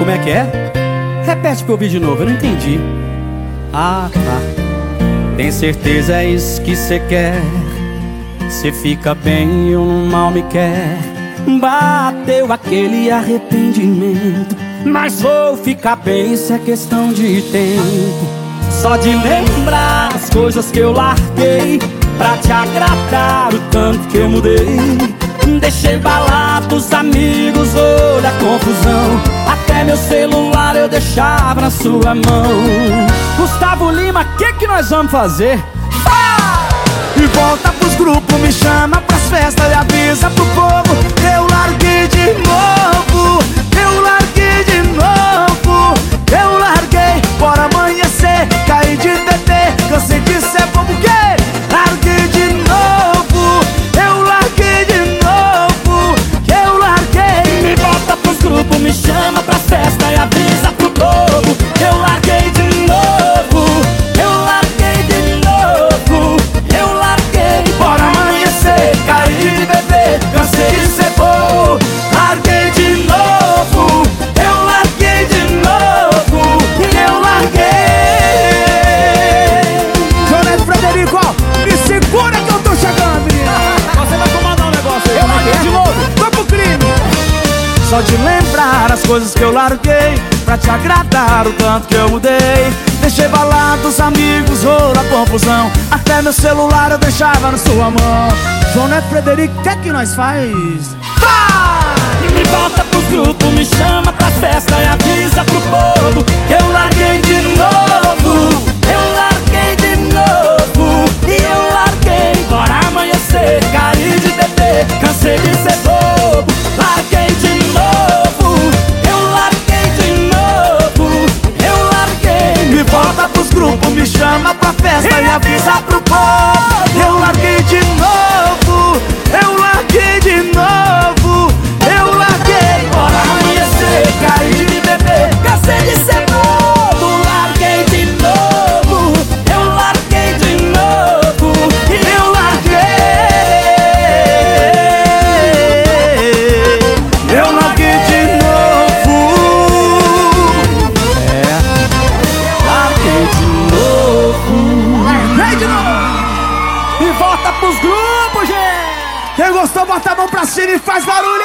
Como é que é? Repete pra eu ouvir de novo, eu não entendi. Ah, tá. Tem certeza é isso que cê quer? Cê fica bem e no mal me quer. Bateu aquele arrependimento. Mas vou ficar bem, isso é questão de tempo. Só de lembrar as coisas que eu larguei. Pra te agradar o tanto que eu mudei. Deixei balados amigos, olha a confusão. Deixava na sua mão. Gustavo Lima, que que nós vamos fazer? E volta pros grupos, me chama pras festas e avisa pro Só de lembrar as coisas que eu larguei Pra te agradar o tanto que eu mudei. Deixei balados, amigos, ouro, a confusão. Até meu celular eu deixava na sua mão. João Neto Frederico, o que é que nós faz? Chama pra festa e avisa Volta pros grupos, gente! Quem gostou, bota a mão pra cima e faz barulho